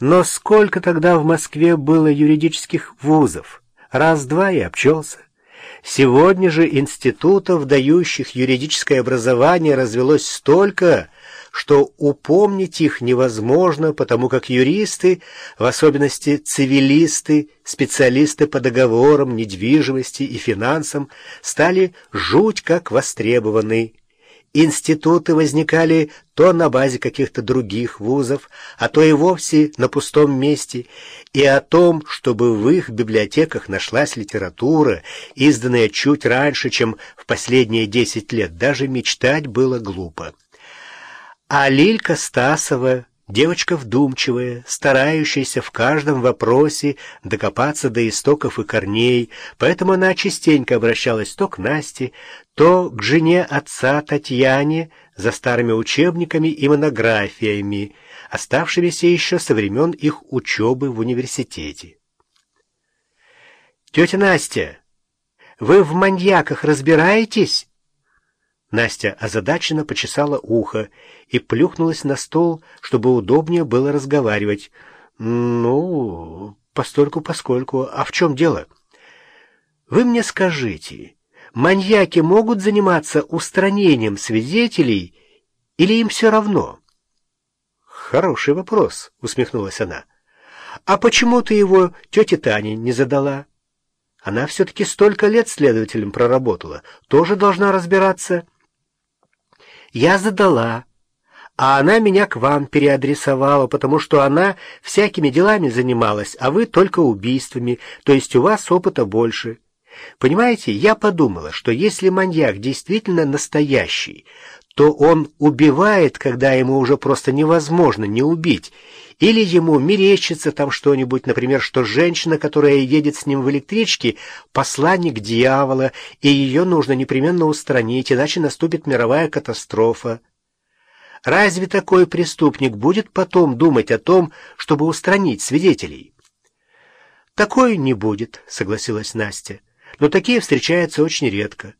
Но сколько тогда в Москве было юридических вузов? Раз-два и обчелся. Сегодня же институтов, дающих юридическое образование, развелось столько, что упомнить их невозможно, потому как юристы, в особенности цивилисты, специалисты по договорам, недвижимости и финансам, стали жуть как востребованы. Институты возникали то на базе каких-то других вузов, а то и вовсе на пустом месте, и о том, чтобы в их библиотеках нашлась литература, изданная чуть раньше, чем в последние десять лет, даже мечтать было глупо. А Лилька Стасова, девочка вдумчивая, старающаяся в каждом вопросе докопаться до истоков и корней, поэтому она частенько обращалась то к Насте, то к жене отца Татьяне за старыми учебниками и монографиями, оставшимися еще со времен их учебы в университете. «Тетя Настя, вы в маньяках разбираетесь?» Настя озадаченно почесала ухо и плюхнулась на стол, чтобы удобнее было разговаривать. «Ну, постольку-поскольку. А в чем дело?» «Вы мне скажите, маньяки могут заниматься устранением свидетелей или им все равно?» «Хороший вопрос», — усмехнулась она. «А почему ты его тете Тане не задала?» «Она все-таки столько лет следователем проработала, тоже должна разбираться». Я задала, а она меня к вам переадресовала, потому что она всякими делами занималась, а вы только убийствами, то есть у вас опыта больше. Понимаете, я подумала, что если маньяк действительно настоящий, то он убивает, когда ему уже просто невозможно не убить, или ему мерещится там что-нибудь, например, что женщина, которая едет с ним в электричке, посланник дьявола, и ее нужно непременно устранить, иначе наступит мировая катастрофа. Разве такой преступник будет потом думать о том, чтобы устранить свидетелей? «Такой не будет», — согласилась Настя, — «но такие встречаются очень редко».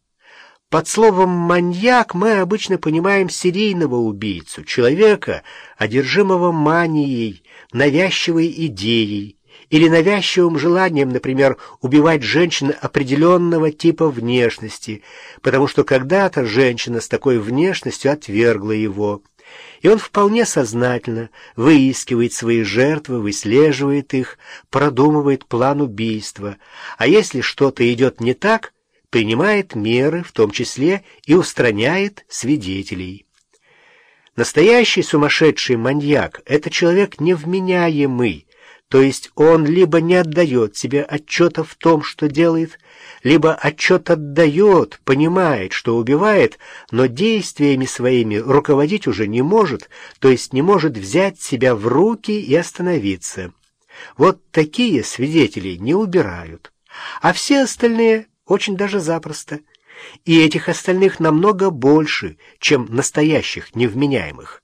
Под словом «маньяк» мы обычно понимаем серийного убийцу, человека, одержимого манией, навязчивой идеей или навязчивым желанием, например, убивать женщин определенного типа внешности, потому что когда-то женщина с такой внешностью отвергла его. И он вполне сознательно выискивает свои жертвы, выслеживает их, продумывает план убийства. А если что-то идет не так – принимает меры, в том числе и устраняет свидетелей. Настоящий сумасшедший маньяк — это человек невменяемый, то есть он либо не отдает себе отчета в том, что делает, либо отчет отдает, понимает, что убивает, но действиями своими руководить уже не может, то есть не может взять себя в руки и остановиться. Вот такие свидетелей не убирают, а все остальные очень даже запросто. И этих остальных намного больше, чем настоящих невменяемых.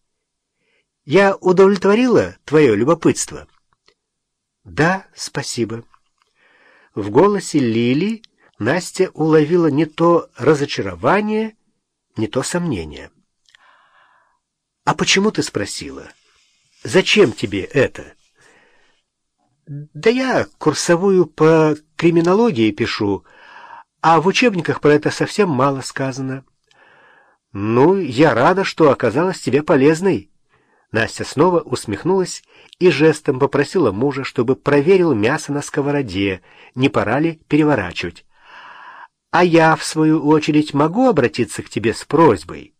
Я удовлетворила твое любопытство? Да, спасибо. В голосе Лили Настя уловила не то разочарование, не то сомнение. «А почему ты спросила? Зачем тебе это?» «Да я курсовую по криминологии пишу, а в учебниках про это совсем мало сказано. Ну, я рада, что оказалась тебе полезной. Настя снова усмехнулась и жестом попросила мужа, чтобы проверил мясо на сковороде, не пора ли переворачивать. А я, в свою очередь, могу обратиться к тебе с просьбой?